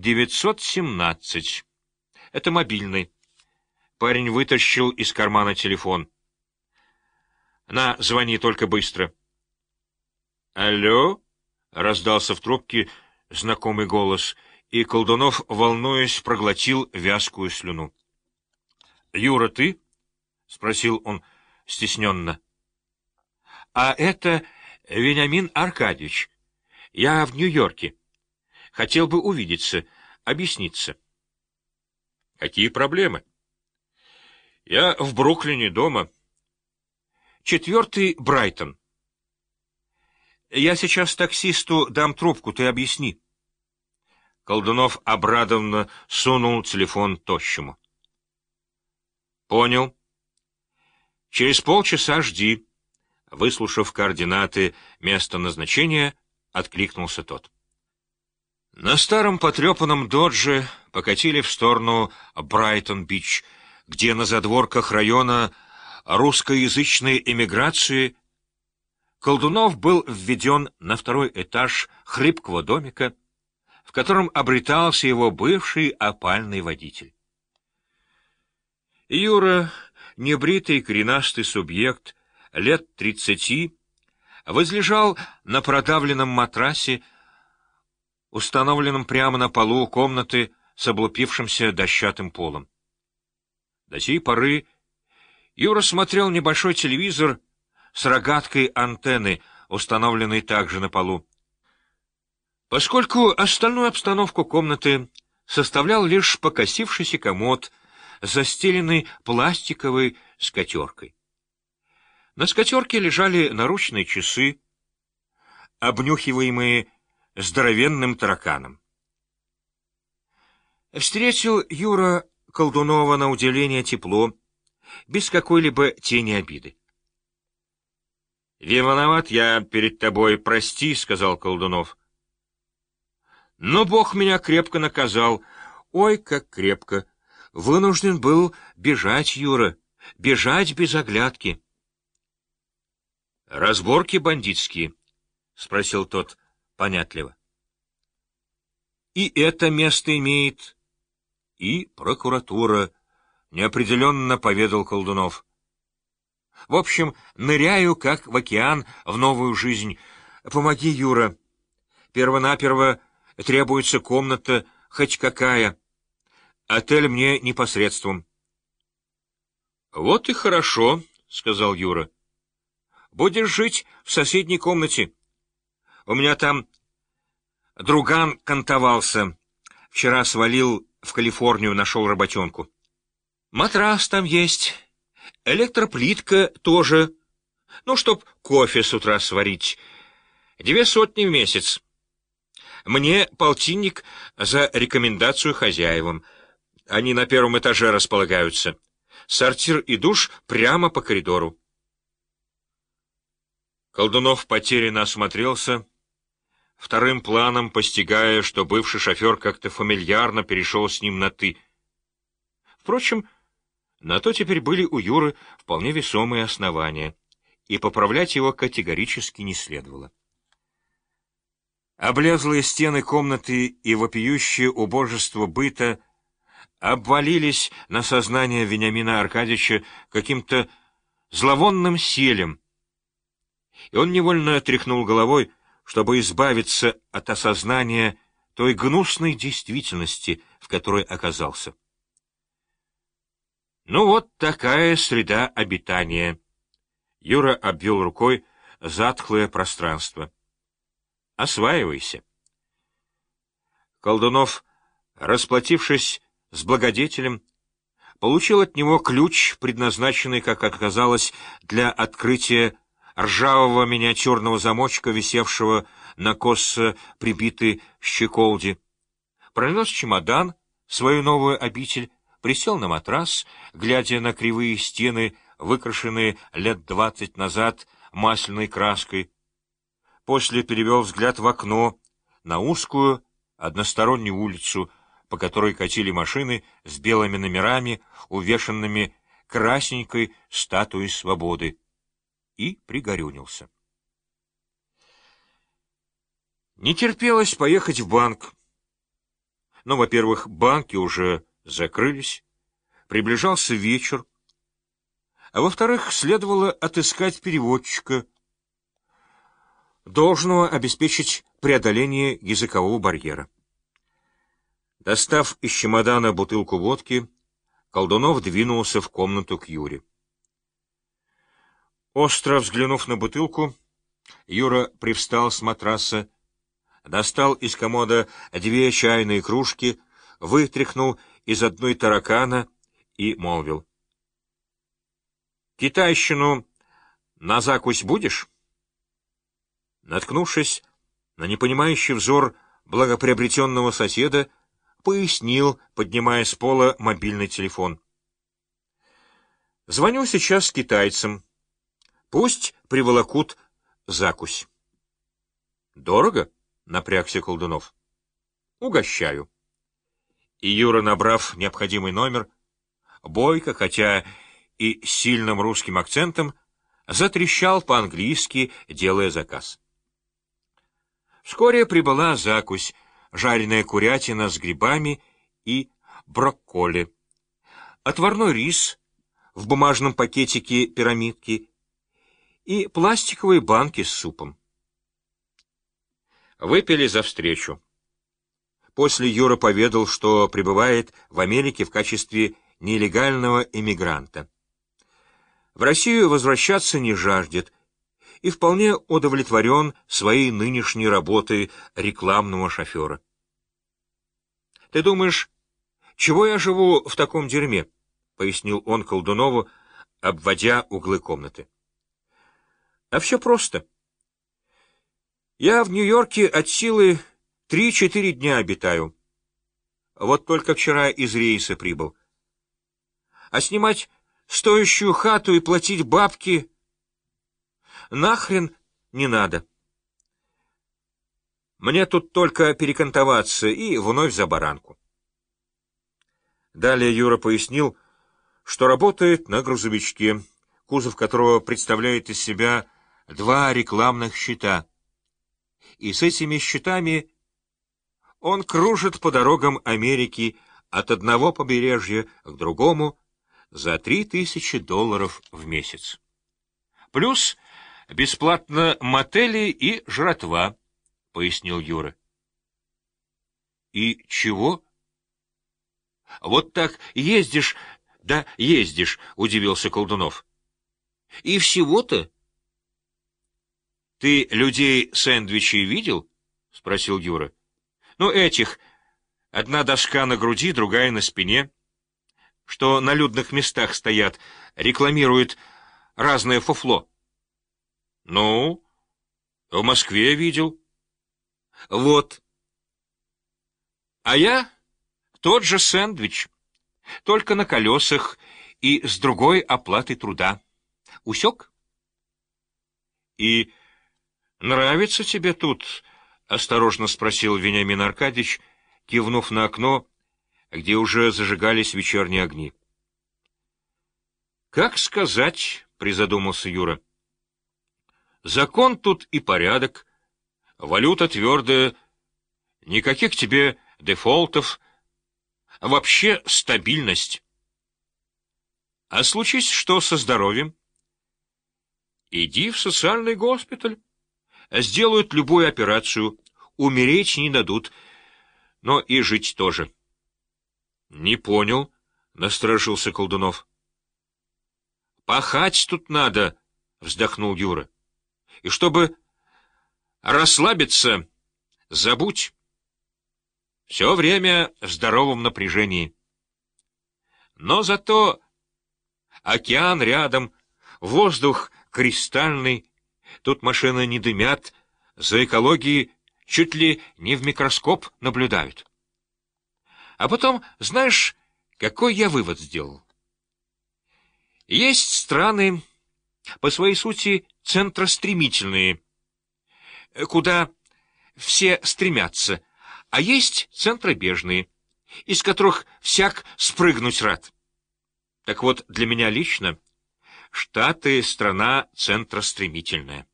917. Это мобильный. Парень вытащил из кармана телефон. На, звони только быстро. Алло? Раздался в трубке знакомый голос, и Колдунов, волнуясь, проглотил вязкую слюну. — Юра, ты? — спросил он стесненно. — А это Вениамин Аркадьевич. Я в Нью-Йорке. Хотел бы увидеться, объясниться. — Какие проблемы? — Я в Бруклине дома. Четвертый Брайтон. Я сейчас таксисту дам трубку, ты объясни. Колдунов обрадованно сунул телефон тощему. Понял. Через полчаса жди. Выслушав координаты места назначения, откликнулся тот. На старом потрепанном додже покатили в сторону Брайтон-Бич, где на задворках района русскоязычной эмиграции Колдунов был введен на второй этаж хрипкого домика, в котором обретался его бывший опальный водитель. Юра, небритый коренастый субъект, лет тридцати, возлежал на продавленном матрасе, установленном прямо на полу комнаты с облупившимся дощатым полом. До сей поры Юра смотрел небольшой телевизор с рогаткой антенны, установленной также на полу. Поскольку остальную обстановку комнаты составлял лишь покосившийся комод, застеленный пластиковой скатеркой. На скатерке лежали наручные часы, обнюхиваемые здоровенным тараканом. Встретил Юра Колдунова на удивление тепло, без какой-либо тени обиды. — Виноват я перед тобой, прости, — сказал Колдунов. — Но Бог меня крепко наказал. Ой, как крепко! Вынужден был бежать, Юра, бежать без оглядки. — Разборки бандитские? — спросил тот понятливо. — И это место имеет, и прокуратура, — неопределенно поведал Колдунов. — В общем, ныряю, как в океан, в новую жизнь. Помоги, Юра. Первонаперво требуется комната, хоть какая. Отель мне непосредством. — Вот и хорошо, — сказал Юра. — Будешь жить в соседней комнате. У меня там друган кантовался. Вчера свалил в Калифорнию, нашел работенку. Матрас там есть, электроплитка тоже. Ну, чтоб кофе с утра сварить. Две сотни в месяц. Мне полтинник за рекомендацию хозяевам. Они на первом этаже располагаются. Сортир и душ прямо по коридору. Колдунов потерянно осмотрелся, вторым планом постигая, что бывший шофер как-то фамильярно перешел с ним на «ты». Впрочем, на то теперь были у Юры вполне весомые основания, и поправлять его категорически не следовало. Облезлые стены комнаты и вопиющее убожество быта обвалились на сознание Вениамина Аркадьевича каким-то зловонным селем, и он невольно тряхнул головой, чтобы избавиться от осознания той гнусной действительности, в которой оказался. Ну вот такая среда обитания. Юра обвел рукой затхлое пространство. Осваивайся. Колдунов, расплатившись с благодетелем, получил от него ключ, предназначенный, как оказалось, для открытия ржавого миниатюрного замочка, висевшего на косо прибитой щеколде. Пронес чемодан, свою новую обитель, присел на матрас, глядя на кривые стены, выкрашенные лет двадцать назад масляной краской. После перевел взгляд в окно, на узкую, одностороннюю улицу, по которой катили машины с белыми номерами, увешанными красненькой статуей свободы, и пригорюнился. Не терпелось поехать в банк. Но, во-первых, банки уже закрылись, приближался вечер, а во-вторых, следовало отыскать переводчика, должного обеспечить преодоление языкового барьера. Достав из чемодана бутылку водки, Колдунов двинулся в комнату к Юре. Остро взглянув на бутылку, Юра привстал с матраса, достал из комода две чайные кружки, вытряхнул из одной таракана и молвил. «Китайщину на закусь будешь?» Наткнувшись на непонимающий взор благоприобретенного соседа, пояснил, поднимая с пола мобильный телефон. «Звоню сейчас китайцам. Пусть приволокут закусь». «Дорого?» — напрягся Колдунов. «Угощаю». И Юра, набрав необходимый номер, бойко, хотя и сильным русским акцентом, затрещал по-английски, делая заказ. Вскоре прибыла закусь, жареная курятина с грибами и брокколи, отварной рис в бумажном пакетике пирамидки и пластиковые банки с супом. Выпили за встречу. После Юра поведал, что пребывает в Америке в качестве нелегального эмигранта. В Россию возвращаться не жаждет и вполне удовлетворен своей нынешней работой рекламного шофера. «Ты думаешь, чего я живу в таком дерьме?» — пояснил он Колдунову, обводя углы комнаты. «А все просто. Я в Нью-Йорке от силы три-четыре дня обитаю. Вот только вчера из рейса прибыл. А снимать стоящую хату и платить бабки нахрен не надо. Мне тут только перекантоваться и вновь за баранку. Далее Юра пояснил, что работает на грузовичке, кузов которого представляет из себя два рекламных щита. И с этими щитами он кружит по дорогам Америки от одного побережья к другому за три тысячи долларов в месяц. Плюс бесплатно мотели и жратва, — пояснил Юра. — И чего? — Вот так ездишь, да ездишь, — удивился Колдунов. — И всего-то? — Ты людей сэндвичей видел? — спросил Юра. — Ну, этих. Одна доска на груди, другая на спине. Что на людных местах стоят, рекламируют разное фуфло. Ну, в Москве видел. Вот. А я тот же сэндвич, только на колесах и с другой оплатой труда. Усек? И нравится тебе тут? — осторожно спросил Вениамин Аркадьевич, кивнув на окно, где уже зажигались вечерние огни. — Как сказать, — призадумался Юра. — Закон тут и порядок, валюта твердая, никаких тебе дефолтов, вообще стабильность. А случись что со здоровьем? Иди в социальный госпиталь. Сделают любую операцию, умереть не дадут, но и жить тоже. — Не понял, — насторожился Колдунов. — Пахать тут надо, — вздохнул Юра и чтобы расслабиться, забудь. Все время в здоровом напряжении. Но зато океан рядом, воздух кристальный, тут машины не дымят, за экологией чуть ли не в микроскоп наблюдают. А потом, знаешь, какой я вывод сделал? Есть страны, по своей сути, центростремительные, куда все стремятся, а есть центробежные, из которых всяк спрыгнуть рад. Так вот, для меня лично Штаты — страна центростремительная.